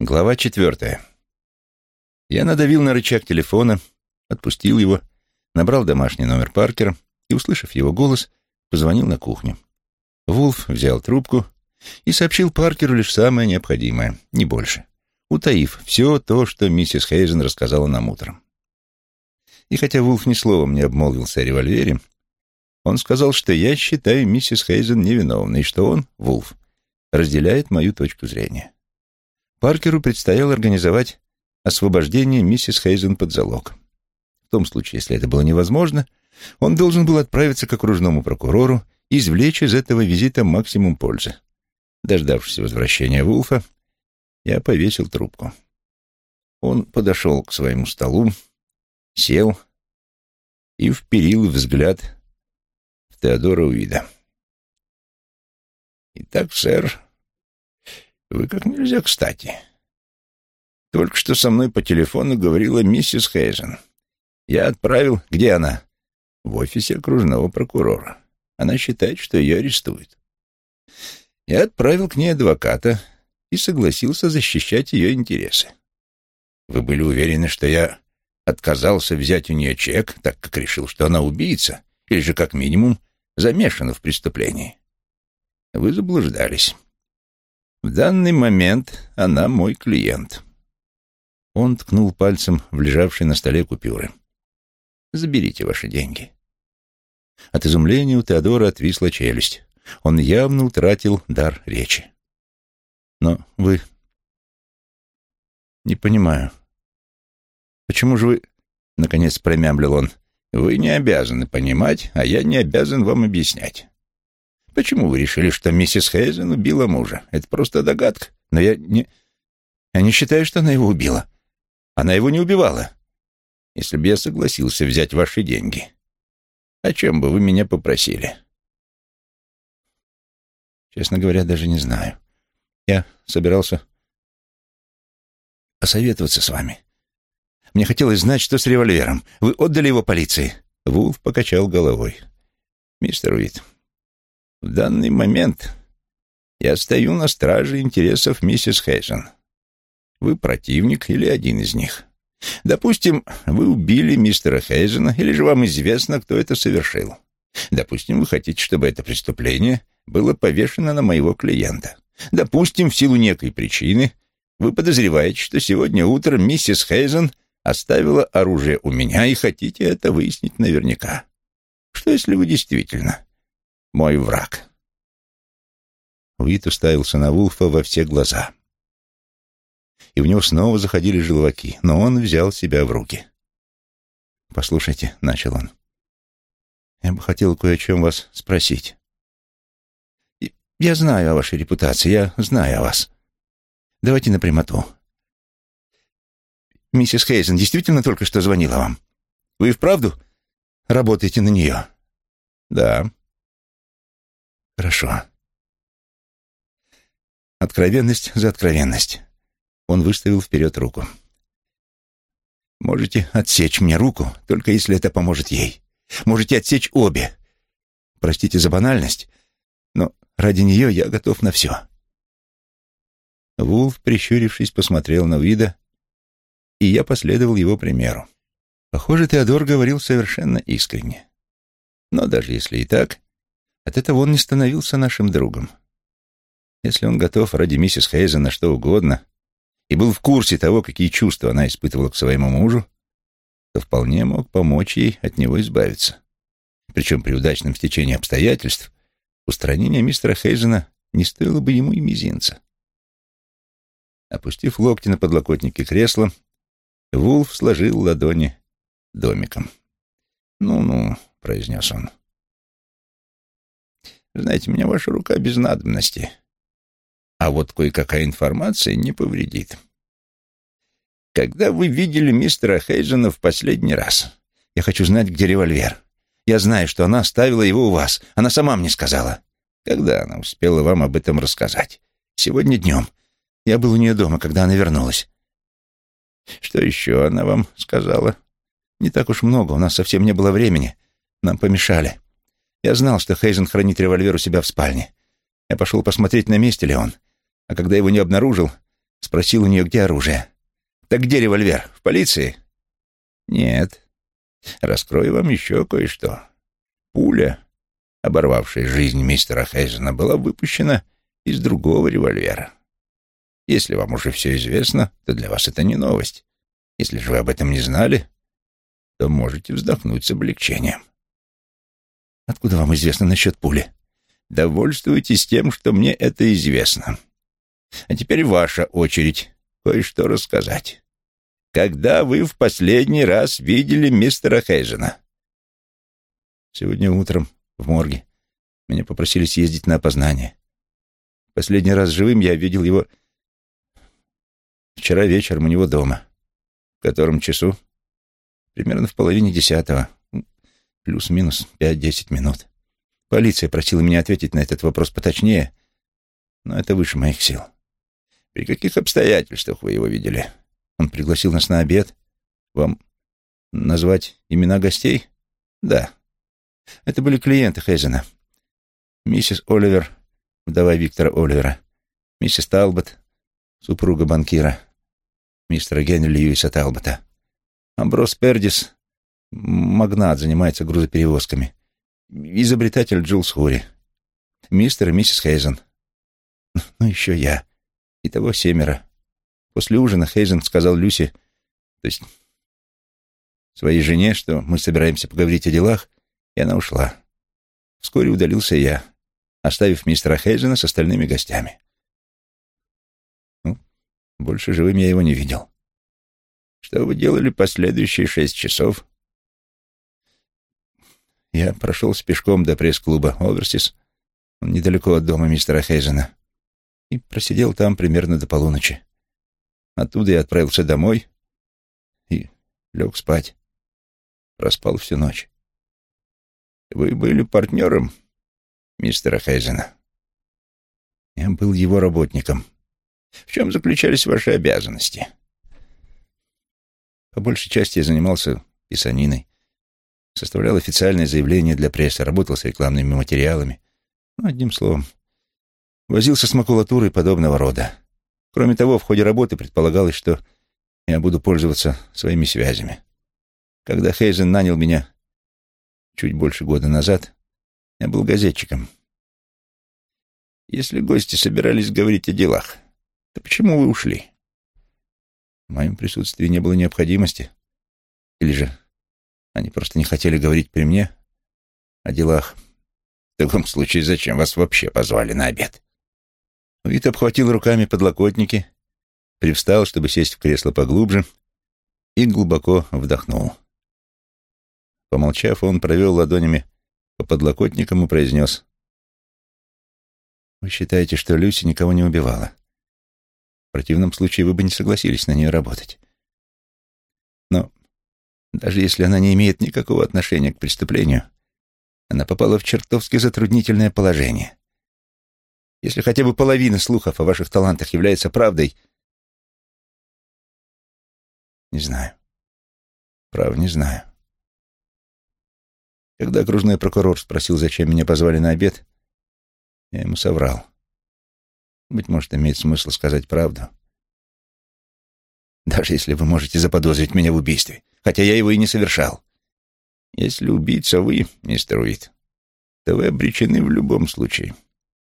Глава четвертая. Я надавил на рычаг телефона, отпустил его, набрал домашний номер Паркера и, услышав его голос, позвонил на кухню. Вулф взял трубку и сообщил Паркеру лишь самое необходимое, не больше, утаив все то, что миссис Хейзен рассказала нам утром. И хотя Вулф ни словом не обмолвился о револьвере, он сказал, что я считаю миссис Хейзен невиновной, и что он, Вулф, разделяет мою точку зрения. Паркеру предстояло организовать освобождение миссис Хейзен под залог. В том случае, если это было невозможно, он должен был отправиться к окружному прокурору и извлечь из этого визита максимум пользы. Дождавшись возвращения Вулфа, я повесил трубку. Он подошел к своему столу, сел и вперил взгляд в Теодора Уида. «Итак, сэр, вы как нельзя кстати. Только что со мной по телефону говорила миссис Хейзен. Я отправил... Где она? В офисе окружного прокурора. Она считает, что ее арестуют. Я отправил к ней адвоката и согласился защищать ее интересы. Вы были уверены, что я отказался взять у нее чек, так как решил, что она убийца, или же, как минимум, замешана в преступлении? Вы заблуждались. В данный момент она мой клиент. Он ткнул пальцем в лежавшие на столе купюры. Заберите ваши деньги. От изумления у Теодора отвисла челюсть. Он явно утратил дар речи. Но вы... Не понимаю. Почему же вы... Наконец промямлил он. Вы не обязаны понимать, а я не обязан вам объяснять. Почему вы решили, что миссис Хейзен убила мужа? Это просто догадка. Но я не... Я не считаю, что она его убила. Она его не убивала. Если бы я согласился взять ваши деньги, о чем бы вы меня попросили? Честно говоря, даже не знаю. Я собирался посоветоваться с вами. Мне хотелось знать, что с револьвером. Вы отдали его полиции?» Вулф покачал головой. «Мистер Уит, в данный момент я стою на страже интересов миссис Хейзен. Вы противник или один из них. Допустим, вы убили мистера Хейзена, или же вам известно, кто это совершил. Допустим, вы хотите, чтобы это преступление было повешено на моего клиента. Допустим, в силу некой причины вы подозреваете, что сегодня утром миссис Хейзен оставила оружие у меня и хотите это выяснить наверняка. Что если вы действительно мой враг. Уит уставился на Вулфа во все глаза. И в него снова заходили желваки, но он взял себя в руки. «Послушайте», — начал он, — «я бы хотел кое о чем вас спросить. Я знаю о вашей репутации, я знаю о вас. Давайте напрямоту. Миссис Хейзен действительно только что звонила вам? Вы и вправду работаете на нее?» «Да», Хорошо. Откровенность за откровенность. Он выставил вперед руку. Можете отсечь мне руку, только если это поможет ей. Можете отсечь обе. Простите за банальность, но ради нее я готов на все. Вулф, прищурившись, посмотрел на Вида, и я последовал его примеру. Похоже, Теодор говорил совершенно искренне. Но даже если и так, от этого он не становился нашим другом. Если он готов ради миссис Хейзен на что угодно и был в курсе того, какие чувства она испытывала к своему мужу, то вполне мог помочь ей от него избавиться. Причем при удачном стечении обстоятельств устранение мистера Хейзена не стоило бы ему и мизинца. Опустив локти на подлокотники кресла, Вулф сложил ладони домиком. «Ну-ну», — произнес он, знаете, мне ваша рука без надобности. А вот кое-какая информация не повредит. Когда вы видели мистера Хейзена в последний раз? Я хочу знать, где револьвер. Я знаю, что она оставила его у вас. Она сама мне сказала. Когда она успела вам об этом рассказать? Сегодня днем. Я был у нее дома, когда она вернулась. Что еще она вам сказала? Не так уж много, у нас совсем не было времени. Нам помешали. Я знал, что Хейзен хранит револьвер у себя в спальне. Я пошел посмотреть, на месте ли он. А когда его не обнаружил, Спросил у нее, где оружие. Так где револьвер? В полиции? Нет. Раскрою вам еще кое-что. Пуля, оборвавшая жизнь мистера Хейзена, была выпущена из другого револьвера. Если вам уже все известно, то для вас это не новость. Если же вы об этом не знали, то можете вздохнуть с облегчением. Откуда вам известно насчет пули? Довольствуйтесь тем, что мне это известно. А теперь ваша очередь кое-что рассказать. Когда вы в последний раз видели мистера Хейзена? Сегодня утром в морге. Меня попросили съездить на опознание. Последний раз живым я видел его вчера вечером у него дома. В котором часу? Примерно в половине десятого. Плюс-минус пять-десять минут. Полиция просила меня ответить на этот вопрос поточнее, но это выше моих сил. При каких обстоятельствах вы его видели? Он пригласил нас на обед. Вам назвать имена гостей? Да. Это были клиенты Хейзена. Миссис Оливер, вдова Виктора Оливера. Миссис Талбот, супруга банкира. Мистера Генри Льюиса Талбота. Амброс Пердис, магнат, занимается грузоперевозками. Изобретатель Джулс Хури. Мистер и миссис Хейзен. Ну, еще я. Итого семеро. После ужина Хейзен сказал Люси, то есть своей жене, что мы собираемся поговорить о делах, и она ушла. Вскоре удалился я, оставив мистера Хейзена с остальными гостями. Ну, больше живым я его не видел. Что вы делали последующие шесть часов? Я прошелся пешком до пресс-клуба «Оверсис», он недалеко от дома мистера Хейзена, и просидел там примерно до полуночи. Оттуда я отправился домой и лег спать. Проспал всю ночь. Вы были партнером мистера Хейзена? Я был его работником. В чем заключались ваши обязанности? По большей части я занимался писаниной. Составлял официальное заявление для прессы, работал с рекламными материалами. Ну, одним словом, возился с макулатурой подобного рода. Кроме того, в ходе работы предполагалось, что я буду пользоваться своими связями. Когда Хейзен нанял меня чуть больше года назад, я был газетчиком. Если гости собирались говорить о делах, то почему вы ушли? В моем присутствии не было необходимости. Или же они просто не хотели говорить при мне о делах. В таком случае зачем вас вообще позвали на обед? Вит обхватил руками подлокотники, привстал, чтобы сесть в кресло поглубже, и глубоко вдохнул. Помолчав, он провел ладонями по подлокотникам и произнес. «Вы считаете, что Люси никого не убивала? В противном случае вы бы не согласились на нее работать. Но даже если она не имеет никакого отношения к преступлению, она попала в чертовски затруднительное положение. Если хотя бы половина слухов о ваших талантах является правдой... Не знаю. Прав, не знаю. Когда окружной прокурор спросил, зачем меня позвали на обед, я ему соврал. Быть может, имеет смысл сказать правду. Даже если вы можете заподозрить меня в убийстве, хотя я его и не совершал. Если убийца вы, мистер Уит, то вы обречены в любом случае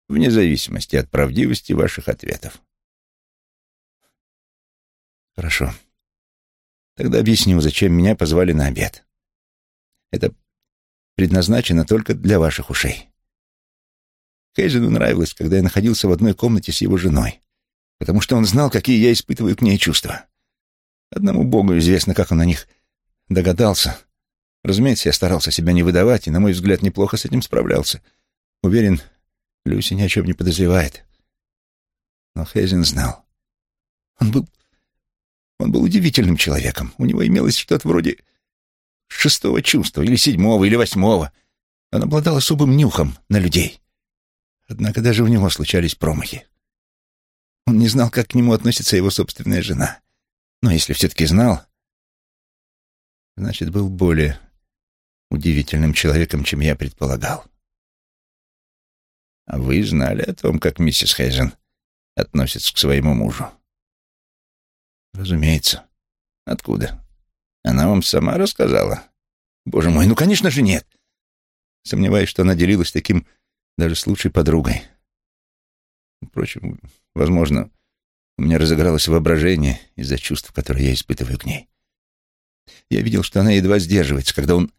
вне зависимости от правдивости ваших ответов. Хорошо. Тогда объясню, зачем меня позвали на обед. Это предназначено только для ваших ушей. Хейзену нравилось, когда я находился в одной комнате с его женой, потому что он знал, какие я испытываю к ней чувства. Одному Богу известно, как он о них догадался. Разумеется, я старался себя не выдавать, и, на мой взгляд, неплохо с этим справлялся. Уверен, Люси ни о чем не подозревает. Но Хейзен знал. Он был... Он был удивительным человеком. У него имелось что-то вроде шестого чувства, или седьмого, или восьмого. Он обладал особым нюхом на людей. Однако даже у него случались промахи. Он не знал, как к нему относится его собственная жена. Но если все-таки знал, значит, был более удивительным человеком, чем я предполагал. А вы знали о том, как миссис Хейзен относится к своему мужу? Разумеется. Откуда? Она вам сама рассказала? Боже мой, ну, конечно же, нет. Сомневаюсь, что она делилась таким даже с лучшей подругой. Впрочем, возможно, у меня разыгралось воображение из-за чувств, которые я испытываю к ней. Я видел, что она едва сдерживается, когда он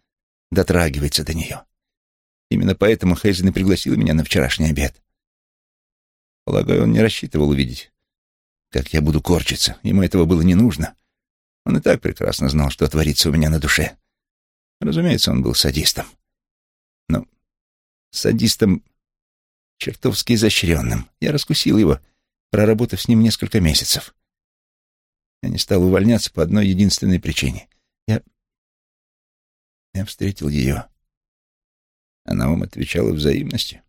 дотрагивается до нее. Именно поэтому Хейзен и пригласил меня на вчерашний обед. Полагаю, он не рассчитывал увидеть, как я буду корчиться. Ему этого было не нужно. Он и так прекрасно знал, что творится у меня на душе. Разумеется, он был садистом. Но садистом чертовски изощренным. Я раскусил его, проработав с ним несколько месяцев. Я не стал увольняться по одной единственной причине. Я... Встретил ее. Она вам отвечала взаимностью?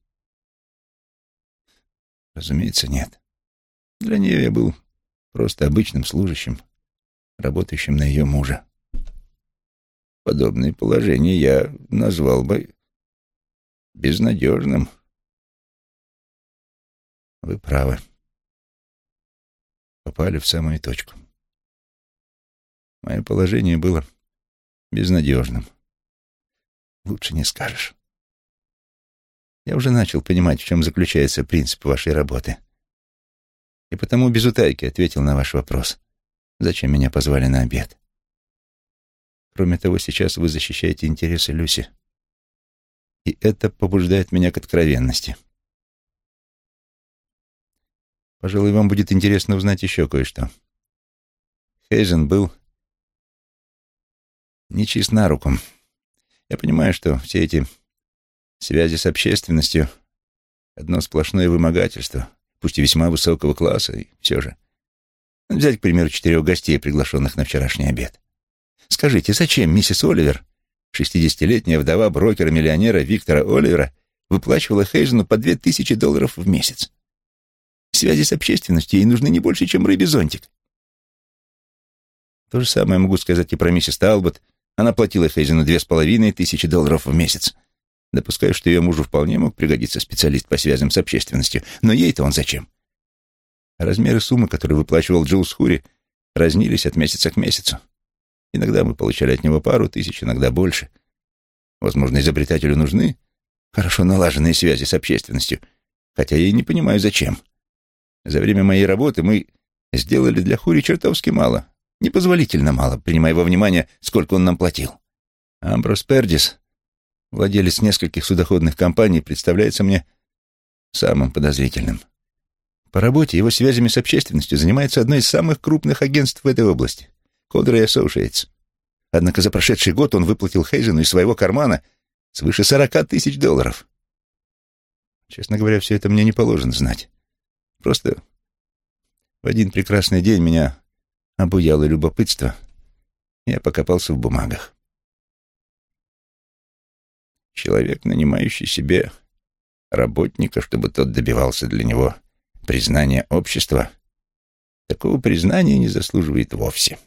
Разумеется, нет. Для нее я был просто обычным служащим, работающим на ее мужа. Подобное положение я назвал бы безнадежным. Вы правы. Попали в самую точку. Мое положение было безнадежным. Лучше не скажешь. Я уже начал понимать, в чем заключается принцип вашей работы. И потому без утайки ответил на ваш вопрос. Зачем меня позвали на обед? Кроме того, сейчас вы защищаете интересы Люси. И это побуждает меня к откровенности. Пожалуй, вам будет интересно узнать еще кое-что. Хейзен был нечист на руку. Я понимаю, что все эти связи с общественностью — одно сплошное вымогательство, пусть и весьма высокого класса, и все же. Взять, к примеру, четырех гостей, приглашенных на вчерашний обед. Скажите, зачем миссис Оливер, шестидесятилетняя вдова брокера-миллионера Виктора Оливера, выплачивала Хейзену по две тысячи долларов в месяц? Связи с общественностью ей нужны не больше, чем рыбий зонтик. То же самое могу сказать и про миссис Талбот. Она платила Хейзену две с половиной тысячи долларов в месяц. Допускаю, что ее мужу вполне мог пригодиться специалист по связям с общественностью. Но ей-то он зачем? Размеры суммы, которые выплачивал Джилс Хури, разнились от месяца к месяцу. Иногда мы получали от него пару тысяч, иногда больше. Возможно, изобретателю нужны хорошо налаженные связи с общественностью, хотя я и не понимаю, зачем. За время моей работы мы сделали для Хури чертовски мало, непозволительно мало, принимая во внимание, сколько он нам платил. Амброс Пердис, владелец нескольких судоходных компаний, представляется мне самым подозрительным. По работе его связями с общественностью занимается одно из самых крупных агентств в этой области — Кодер Associates. Однако за прошедший год он выплатил Хейзену из своего кармана свыше сорока тысяч долларов. Честно говоря, все это мне не положено знать. Просто в один прекрасный день меня обуяло любопытство. Я покопался в бумагах. Человек, нанимающий себе работника, чтобы тот добивался для него признания общества, такого признания не заслуживает вовсе.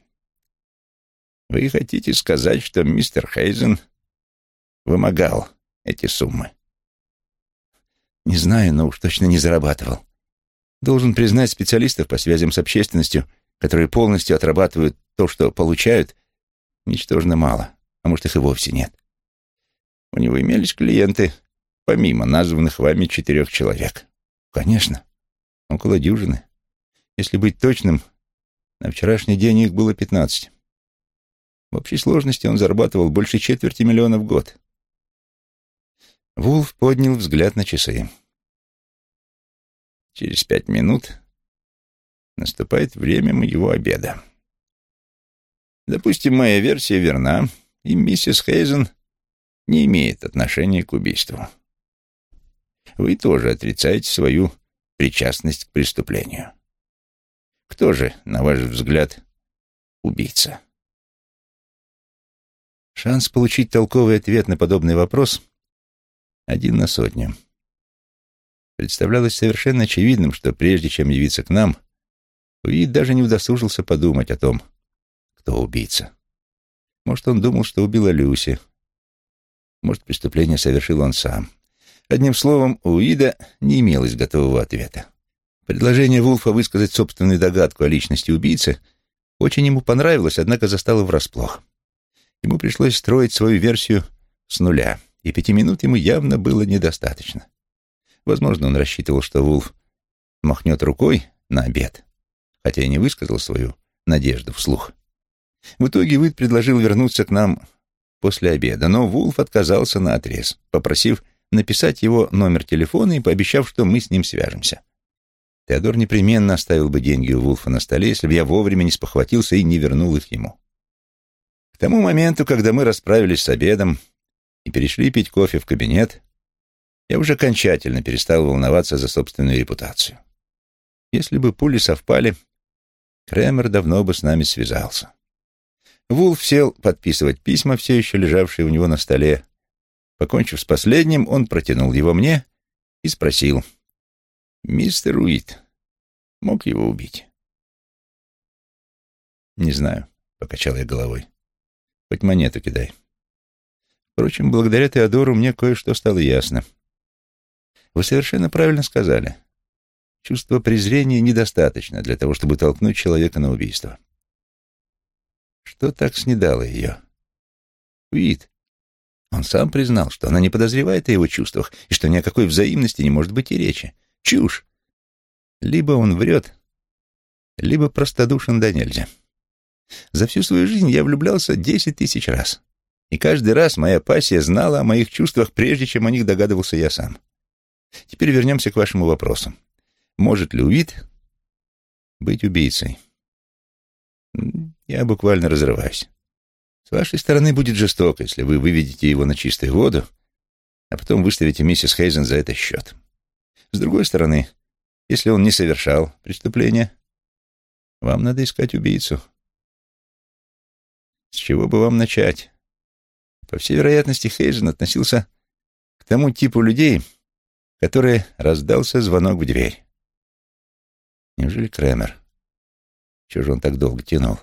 Вы хотите сказать, что мистер Хейзен вымогал эти суммы? Не знаю, но уж точно не зарабатывал. Должен признать специалистов по связям с общественностью, которые полностью отрабатывают то, что получают, ничтожно мало, а может их и вовсе нет. У него имелись клиенты, помимо названных вами четырех человек. Конечно, около дюжины. Если быть точным, на вчерашний день их было пятнадцать. В общей сложности он зарабатывал больше четверти миллиона в год. Вулф поднял взгляд на часы. Через пять минут наступает время моего обеда. Допустим, моя версия верна, и миссис Хейзен не имеет отношения к убийству. Вы тоже отрицаете свою причастность к преступлению. Кто же, на ваш взгляд, убийца? Шанс получить толковый ответ на подобный вопрос один на сотню представлялось совершенно очевидным, что прежде чем явиться к нам, Уид даже не удосужился подумать о том, кто убийца. Может, он думал, что убила Люси. Может, преступление совершил он сам. Одним словом, у Уида не имелось готового ответа. Предложение Вулфа высказать собственную догадку о личности убийцы Очень ему понравилось, однако застало врасплох. Ему пришлось строить свою версию с нуля, и пяти минут ему явно было недостаточно. Возможно, он рассчитывал, что Вулф махнет рукой на обед, хотя и не высказал свою надежду вслух. В итоге Уит предложил вернуться к нам после обеда, но Вулф отказался на отрез, попросив написать его номер телефона и пообещав, что мы с ним свяжемся. Теодор непременно оставил бы деньги у Вулфа на столе, если бы я вовремя не спохватился и не вернул их ему. К тому моменту, когда мы расправились с обедом и перешли пить кофе в кабинет, я уже окончательно перестал волноваться за собственную репутацию. Если бы пули совпали, Кремер давно бы с нами связался. Вулф сел подписывать письма, все еще лежавшие у него на столе. Покончив с последним, он протянул его мне и спросил, «Мистер Уит мог его убить?» «Не знаю», — покачал я головой. «Хоть монету кидай». Впрочем, благодаря Теодору мне кое-что стало ясно. Вы совершенно правильно сказали. Чувство презрения недостаточно для того, чтобы толкнуть человека на убийство. Что так снедало ее? Вид. Он сам признал, что она не подозревает о его чувствах и что ни о какой взаимности не может быть и речи. Чушь. Либо он врет, либо простодушен да нельзя. За всю свою жизнь я влюблялся десять тысяч раз. И каждый раз моя пассия знала о моих чувствах, прежде чем о них догадывался я сам. Теперь вернемся к вашему вопросу. Может ли Уит быть убийцей? Я буквально разрываюсь. С вашей стороны будет жестоко, если вы выведете его на чистую воду, а потом выставите миссис Хейзен за это счет. С другой стороны, если он не совершал преступления, вам надо искать убийцу. С чего бы вам начать? По всей вероятности, Хейзен относился к тому типу людей, который раздался звонок в дверь. Неужели Кремер? Чего же он так долго тянул?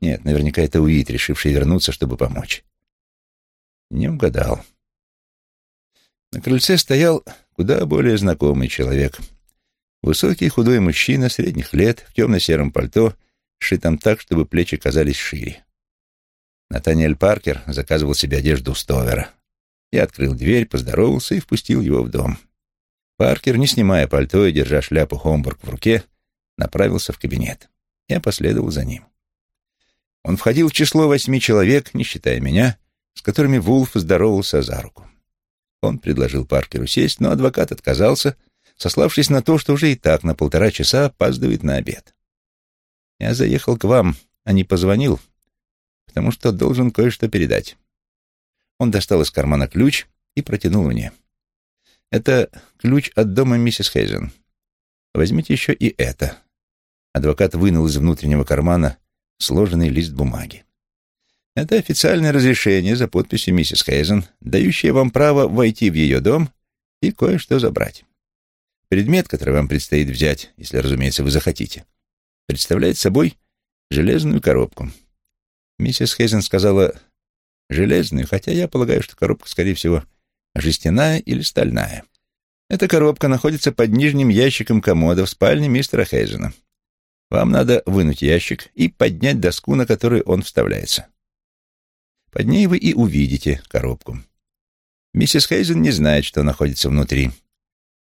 Нет, наверняка это Уит, решивший вернуться, чтобы помочь. Не угадал. На крыльце стоял куда более знакомый человек. Высокий худой мужчина средних лет в темно-сером пальто, сшитом так, чтобы плечи казались шире. Натаниэль Паркер заказывал себе одежду у Стовера. Я открыл дверь, поздоровался и впустил его в дом. Паркер, не снимая пальто и держа шляпу Хомбург в руке, направился в кабинет. Я последовал за ним. Он входил в число восьми человек, не считая меня, с которыми Вулф здоровался за руку. Он предложил Паркеру сесть, но адвокат отказался, сославшись на то, что уже и так на полтора часа опаздывает на обед. «Я заехал к вам, а не позвонил, потому что должен кое-что передать». Он достал из кармана ключ и протянул мне. «Это ключ от дома миссис Хейзен. Возьмите еще и это». Адвокат вынул из внутреннего кармана сложенный лист бумаги. Это официальное разрешение за подписью миссис Хейзен, дающее вам право войти в ее дом и кое-что забрать. Предмет, который вам предстоит взять, если, разумеется, вы захотите, представляет собой железную коробку. Миссис Хейзен сказала «железную», хотя я полагаю, что коробка, скорее всего, жестяная или стальная. Эта коробка находится под нижним ящиком комода в спальне мистера Хейзена. Вам надо вынуть ящик и поднять доску, на которую он вставляется. Под ней вы и увидите коробку. Миссис Хейзен не знает, что находится внутри.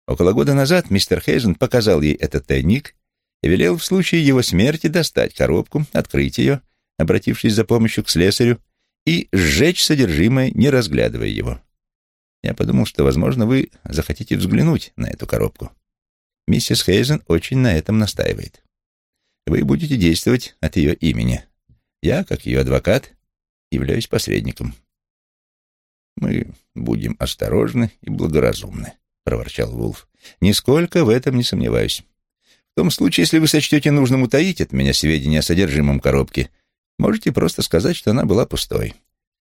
Около года назад мистер Хейзен показал ей этот тайник и велел в случае его смерти достать коробку, открыть ее, обратившись за помощью к слесарю, и сжечь содержимое, не разглядывая его. Я подумал, что, возможно, вы захотите взглянуть на эту коробку. Миссис Хейзен очень на этом настаивает. Вы будете действовать от ее имени. Я, как ее адвокат, являюсь посредником. Мы будем осторожны и благоразумны, проворчал Вулф. Нисколько в этом не сомневаюсь. В том случае, если вы сочтете нужным утаить от меня сведения о содержимом коробки, можете просто сказать, что она была пустой.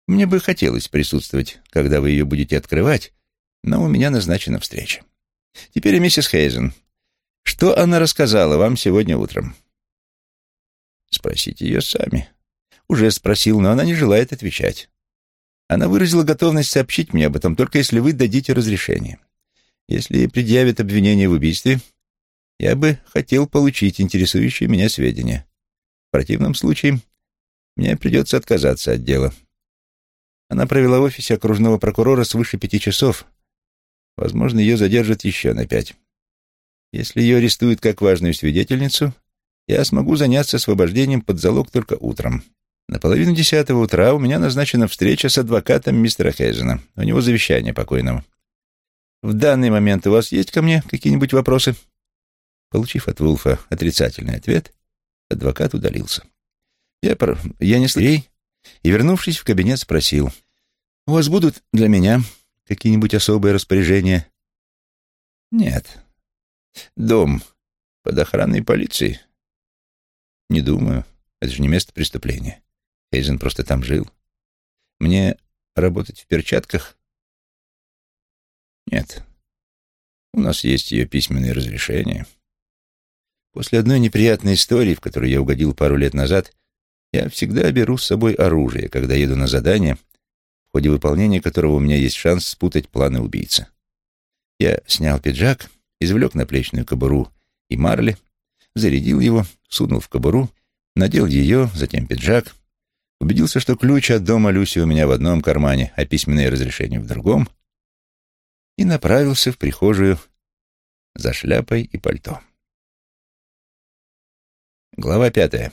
Мне бы хотелось присутствовать, когда вы ее будете открывать, но у меня назначена встреча. Теперь миссис Хейзен. Что она рассказала вам сегодня утром? Спросите ее сами. Уже спросил, но она не желает отвечать. Она выразила готовность сообщить мне об этом, только если вы дадите разрешение. Если предъявят обвинение в убийстве, я бы хотел получить интересующие меня сведения. В противном случае мне придется отказаться от дела. Она провела в офисе окружного прокурора свыше пяти часов. Возможно, ее задержат еще на пять. Если ее арестуют как важную свидетельницу, я смогу заняться освобождением под залог только утром. На половину десятого утра у меня назначена встреча с адвокатом мистера Хейзена. У него завещание покойного. В данный момент у вас есть ко мне какие-нибудь вопросы?» Получив от Вулфа отрицательный ответ, адвокат удалился. Я, пор... я не слей и, вернувшись в кабинет, спросил, «У вас будут для меня какие-нибудь особые распоряжения?» «Нет. Дом под охраной полиции?» «Не думаю. Это же не место преступления. Хейзен просто там жил. Мне работать в перчатках нет. У нас есть ее письменные разрешения. После одной неприятной истории, в которую я угодил пару лет назад, я всегда беру с собой оружие, когда еду на задание, в ходе выполнения которого у меня есть шанс спутать планы убийцы. Я снял пиджак, извлек наплечную кобуру и марли, зарядил его, сунул в кобуру, надел ее, затем пиджак, убедился, что ключ от дома Люси у меня в одном кармане, а письменное разрешение в другом, и направился в прихожую за шляпой и пальто. Глава пятая.